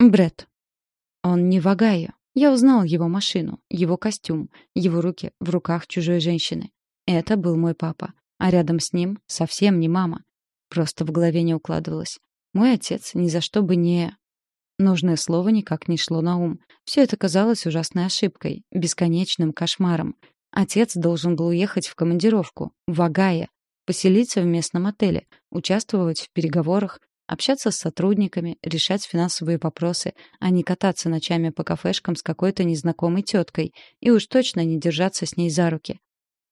Бред. Он не в Огайо. Я узнал его машину, его костюм, его руки в руках чужой женщины. Это был мой папа. А рядом с ним совсем не мама. Просто в голове не укладывалось. Мой отец ни за что бы не... Нужное слово никак не шло на ум. Все это казалось ужасной ошибкой, бесконечным кошмаром. Отец должен был уехать в командировку, в Агае, поселиться в местном отеле, участвовать в переговорах, общаться с сотрудниками, решать финансовые вопросы, а не кататься ночами по кафешкам с какой-то незнакомой теткой и уж точно не держаться с ней за руки.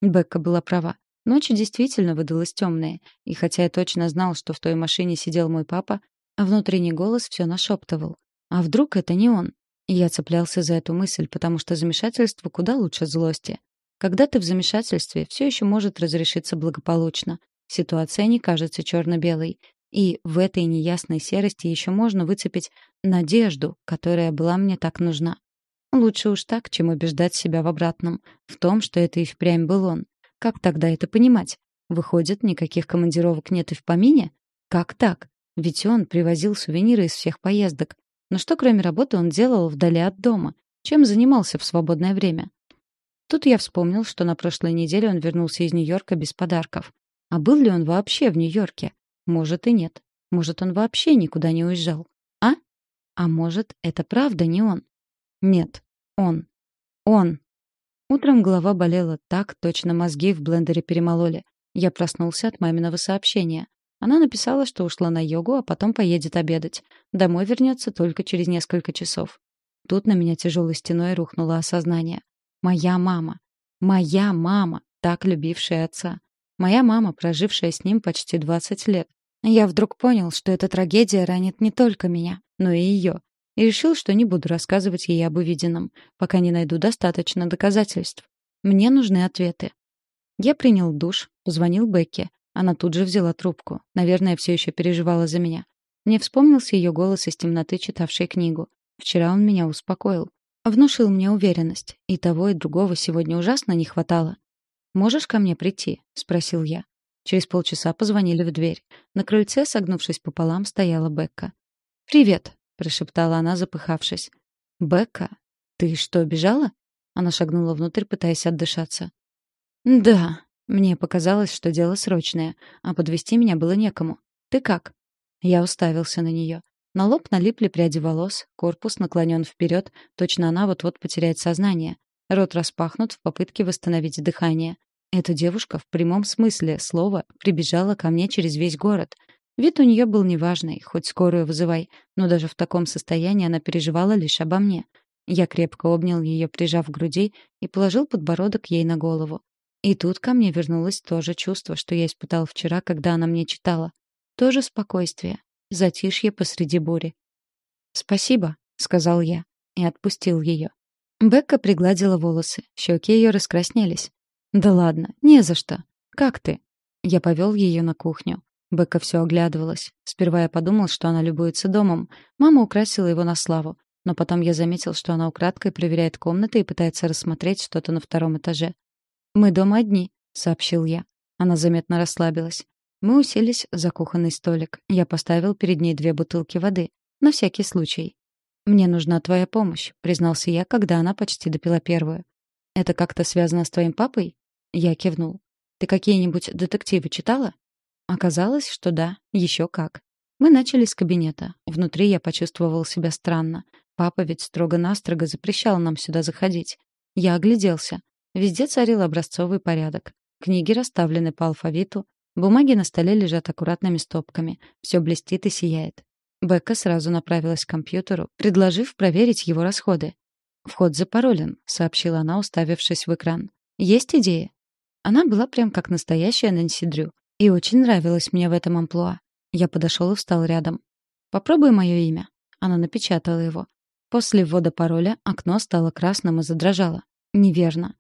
Бекка была права. Ночь действительно выдалась темная, и хотя я точно знал, что в той машине сидел мой папа, внутренний голос все нашептывал. А вдруг это не он? И я цеплялся за эту мысль, потому что замешательство куда лучше злости. Когда ты в замешательстве, все еще может разрешиться благополучно. Ситуация не кажется черно-белой. И в этой неясной серости еще можно выцепить надежду, которая была мне так нужна. Лучше уж так, чем убеждать себя в обратном, в том, что это и впрямь был он. Как тогда это понимать? Выходит, никаких командировок нет и в помине? Как так? Ведь он привозил сувениры из всех поездок. Но что кроме работы он делал вдали от дома? Чем занимался в свободное время? Тут я вспомнил, что на прошлой неделе он вернулся из Нью-Йорка без подарков. А был ли он вообще в Нью-Йорке? Может и нет. Может, он вообще никуда не уезжал. А? А может, это правда не он? Нет, он. Он. Утром голова болела так, точно мозги в блендере перемололи. Я проснулся от маминого сообщения. Она написала, что ушла на йогу, а потом поедет обедать. Домой вернется только через несколько часов. Тут на меня тяжелой стеной рухнуло осознание. Моя мама. Моя мама, так любившая отца. Моя мама, прожившая с ним почти 20 лет. Я вдруг понял, что эта трагедия ранит не только меня, но и ее. И решил, что не буду рассказывать ей об увиденном, пока не найду достаточно доказательств. Мне нужны ответы. Я принял душ, позвонил Бекке. Она тут же взяла трубку. Наверное, все еще переживала за меня. Мне вспомнился ее голос из темноты, читавшей книгу. Вчера он меня успокоил. Внушил мне уверенность. И того, и другого сегодня ужасно не хватало. «Можешь ко мне прийти?» — спросил я. Через полчаса позвонили в дверь. На крыльце, согнувшись пополам, стояла Бекка. «Привет», — прошептала она, запыхавшись. «Бекка, ты что, бежала?» Она шагнула внутрь, пытаясь отдышаться. «Да». Мне показалось, что дело срочное, а подвести меня было некому. «Ты как?» Я уставился на нее. На лоб налипли пряди волос, корпус наклонен вперед, точно она вот-вот потеряет сознание. Рот распахнут в попытке восстановить дыхание. Эта девушка в прямом смысле слова прибежала ко мне через весь город. Вид у нее был неважный, хоть скорую вызывай, но даже в таком состоянии она переживала лишь обо мне. Я крепко обнял ее, прижав к груди, и положил подбородок ей на голову. И тут ко мне вернулось то же чувство, что я испытал вчера, когда она мне читала. То же спокойствие, затишье посреди бури. «Спасибо», — сказал я, и отпустил ее. Бекка пригладила волосы, щеки ее раскраснелись. «Да ладно, не за что. Как ты?» Я повел ее на кухню. Бекка все оглядывалась. Сперва я подумал, что она любуется домом. Мама украсила его на славу. Но потом я заметил, что она украдкой проверяет комнаты и пытается рассмотреть что-то на втором этаже. «Мы дома одни», — сообщил я. Она заметно расслабилась. Мы уселись за кухонный столик. Я поставил перед ней две бутылки воды. На всякий случай. «Мне нужна твоя помощь», — признался я, когда она почти допила первую. «Это как-то связано с твоим папой?» Я кивнул. «Ты какие-нибудь детективы читала?» Оказалось, что да, еще как. Мы начали с кабинета. Внутри я почувствовал себя странно. Папа ведь строго-настрого запрещал нам сюда заходить. Я огляделся. Везде царил образцовый порядок. Книги расставлены по алфавиту, бумаги на столе лежат аккуратными стопками. Все блестит и сияет. Бекка сразу направилась к компьютеру, предложив проверить его расходы. «Вход запаролен», — сообщила она, уставившись в экран. «Есть идеи?» Она была прям как настоящая Нэнси Дрю. И очень нравилась мне в этом амплуа. Я подошел и встал рядом. «Попробуй мое имя». Она напечатала его. После ввода пароля окно стало красным и задрожало. Неверно.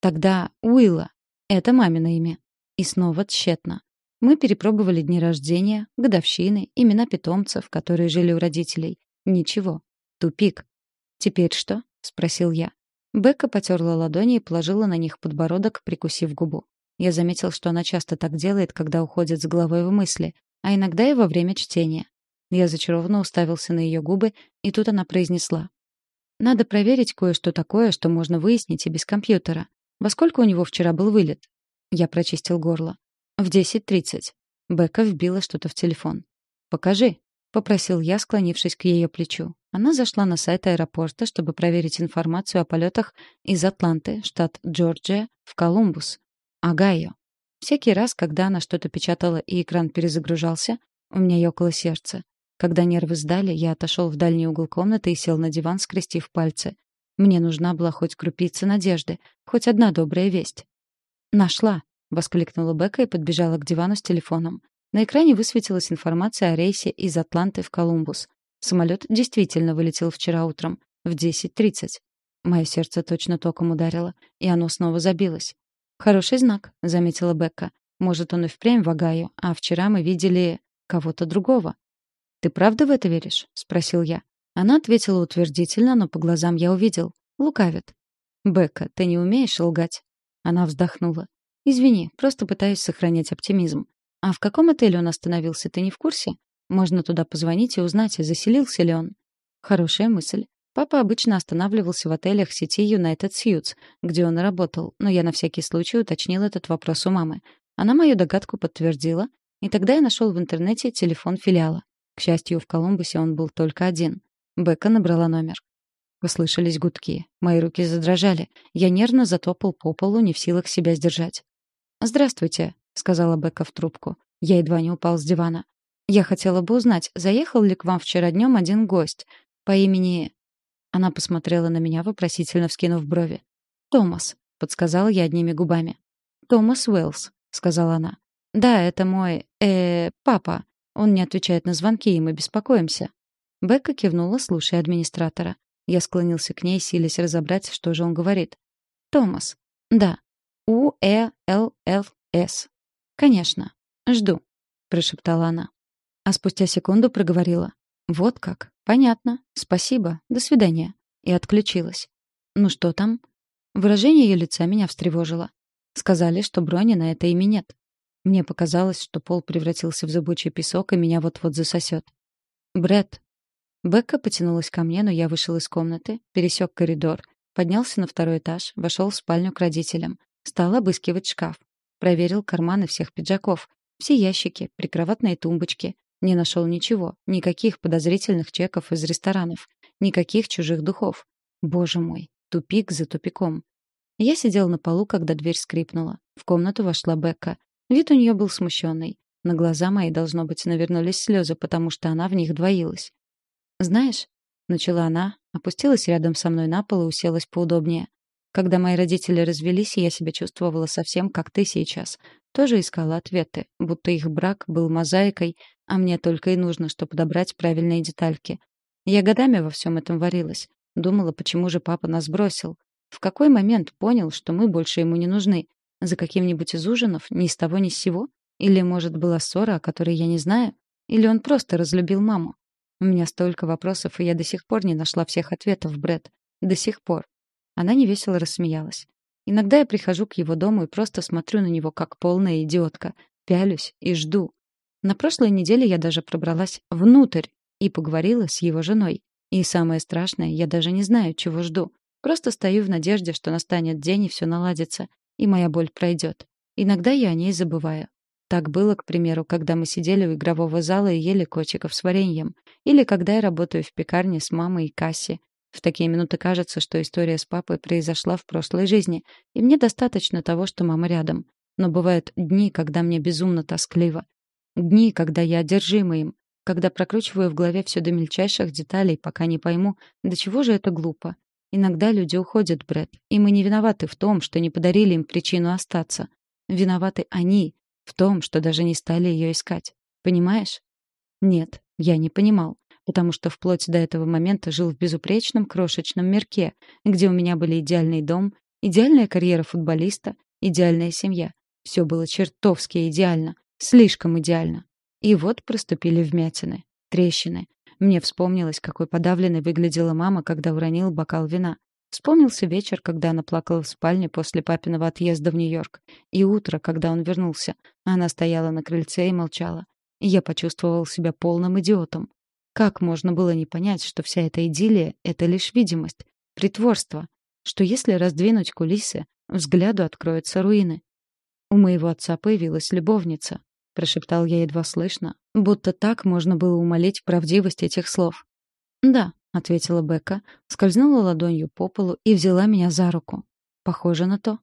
Тогда Уилла. Это мамино имя. И снова тщетно. Мы перепробовали дни рождения, годовщины, имена питомцев, которые жили у родителей. Ничего. Тупик. «Теперь что?» — спросил я. Бекка потерла ладони и положила на них подбородок, прикусив губу. Я заметил, что она часто так делает, когда уходит с головой в мысли, а иногда и во время чтения. Я зачарованно уставился на ее губы, и тут она произнесла. «Надо проверить кое-что такое, что можно выяснить и без компьютера. Во сколько у него вчера был вылет?» Я прочистил горло. «В 10.30». Бека вбила что-то в телефон. «Покажи», — попросил я, склонившись к ее плечу. Она зашла на сайт аэропорта, чтобы проверить информацию о полетах из Атланты, штат Джорджия, в Колумбус, Огайо. Всякий раз, когда она что-то печатала и экран перезагружался, у меня ёкало сердце. Когда нервы сдали, я отошел в дальний угол комнаты и сел на диван, скрестив пальцы. Мне нужна была хоть крупица надежды, хоть одна добрая весть. «Нашла!» — воскликнула Бека и подбежала к дивану с телефоном. На экране высветилась информация о рейсе из Атланты в Колумбус. Самолет действительно вылетел вчера утром в 10.30. Мое сердце точно током ударило, и оно снова забилось. «Хороший знак», — заметила Бекка. «Может, он и впрямь в Огайо, а вчера мы видели кого-то другого». «Ты правда в это веришь?» — спросил я. Она ответила утвердительно, но по глазам я увидел. Лукавит. «Бекка, ты не умеешь лгать?» Она вздохнула. «Извини, просто пытаюсь сохранять оптимизм. А в каком отеле он остановился, ты не в курсе? Можно туда позвонить и узнать, заселился ли он. Хорошая мысль. Папа обычно останавливался в отелях сети United Suites, где он работал, но я на всякий случай уточнил этот вопрос у мамы. Она мою догадку подтвердила, и тогда я нашел в интернете телефон филиала. К счастью, в Колумбусе он был только один. Бека набрала номер. Послышались гудки. Мои руки задрожали. Я нервно затопал по полу, не в силах себя сдержать. «Здравствуйте», — сказала Бека в трубку. Я едва не упал с дивана. Я хотела бы узнать, заехал ли к вам вчера днем один гость по имени...» Она посмотрела на меня, вопросительно вскинув брови. «Томас», — подсказала я одними губами. «Томас Уэллс», — сказала она. «Да, это мой... э папа. Он не отвечает на звонки, и мы беспокоимся». Бекка кивнула, слушая администратора. Я склонился к ней, силясь разобрать, что же он говорит. «Томас». «Да». «У-э-л-л-с». «Конечно. Жду», — прошептала она а спустя секунду проговорила. «Вот как. Понятно. Спасибо. До свидания». И отключилась. «Ну что там?» Выражение ее лица меня встревожило. Сказали, что брони на это имя нет. Мне показалось, что пол превратился в зыбучий песок, и меня вот-вот засосет. Бред. Бекка потянулась ко мне, но я вышел из комнаты, пересек коридор, поднялся на второй этаж, вошел в спальню к родителям, стал обыскивать шкаф, проверил карманы всех пиджаков, все ящики, прикроватные тумбочки, не нашел ничего, никаких подозрительных чеков из ресторанов, никаких чужих духов. Боже мой, тупик за тупиком. Я сидел на полу, когда дверь скрипнула. В комнату вошла Бекка. Вид у нее был смущенный. На глаза мои, должно быть, навернулись слезы, потому что она в них двоилась. «Знаешь», — начала она, опустилась рядом со мной на пол и уселась поудобнее. Когда мои родители развелись, я себя чувствовала совсем как ты сейчас. Тоже искала ответы, будто их брак был мозаикой, а мне только и нужно, что подобрать правильные детальки. Я годами во всем этом варилась. Думала, почему же папа нас бросил. В какой момент понял, что мы больше ему не нужны? За каким-нибудь из ужинов, ни с того ни с сего? Или, может, была ссора, о которой я не знаю? Или он просто разлюбил маму? У меня столько вопросов, и я до сих пор не нашла всех ответов, Брэд. До сих пор. Она невесело рассмеялась. Иногда я прихожу к его дому и просто смотрю на него как полная идиотка, пялюсь и жду. На прошлой неделе я даже пробралась внутрь и поговорила с его женой. И самое страшное, я даже не знаю, чего жду. Просто стою в надежде, что настанет день и все наладится, и моя боль пройдет. Иногда я о ней забываю. Так было, к примеру, когда мы сидели у игрового зала и ели котиков с вареньем. Или когда я работаю в пекарне с мамой и Касси. В такие минуты кажется, что история с папой произошла в прошлой жизни, и мне достаточно того, что мама рядом. Но бывают дни, когда мне безумно тоскливо. Дни, когда я одержима им, когда прокручиваю в голове все до мельчайших деталей, пока не пойму, до чего же это глупо. Иногда люди уходят, Брэд, и мы не виноваты в том, что не подарили им причину остаться. Виноваты они в том, что даже не стали ее искать. Понимаешь? Нет, я не понимал потому что вплоть до этого момента жил в безупречном крошечном мирке, где у меня были идеальный дом, идеальная карьера футболиста, идеальная семья. Все было чертовски идеально, слишком идеально. И вот проступили вмятины, трещины. Мне вспомнилось, какой подавленной выглядела мама, когда уронил бокал вина. Вспомнился вечер, когда она плакала в спальне после папиного отъезда в Нью-Йорк. И утро, когда он вернулся. Она стояла на крыльце и молчала. Я почувствовал себя полным идиотом. Как можно было не понять, что вся эта идиллия — это лишь видимость, притворство, что если раздвинуть кулисы, взгляду откроются руины. У моего отца появилась любовница, прошептал я едва слышно, будто так можно было умолить правдивость этих слов. Да, ответила Бека, скользнула ладонью по полу и взяла меня за руку. Похоже на то.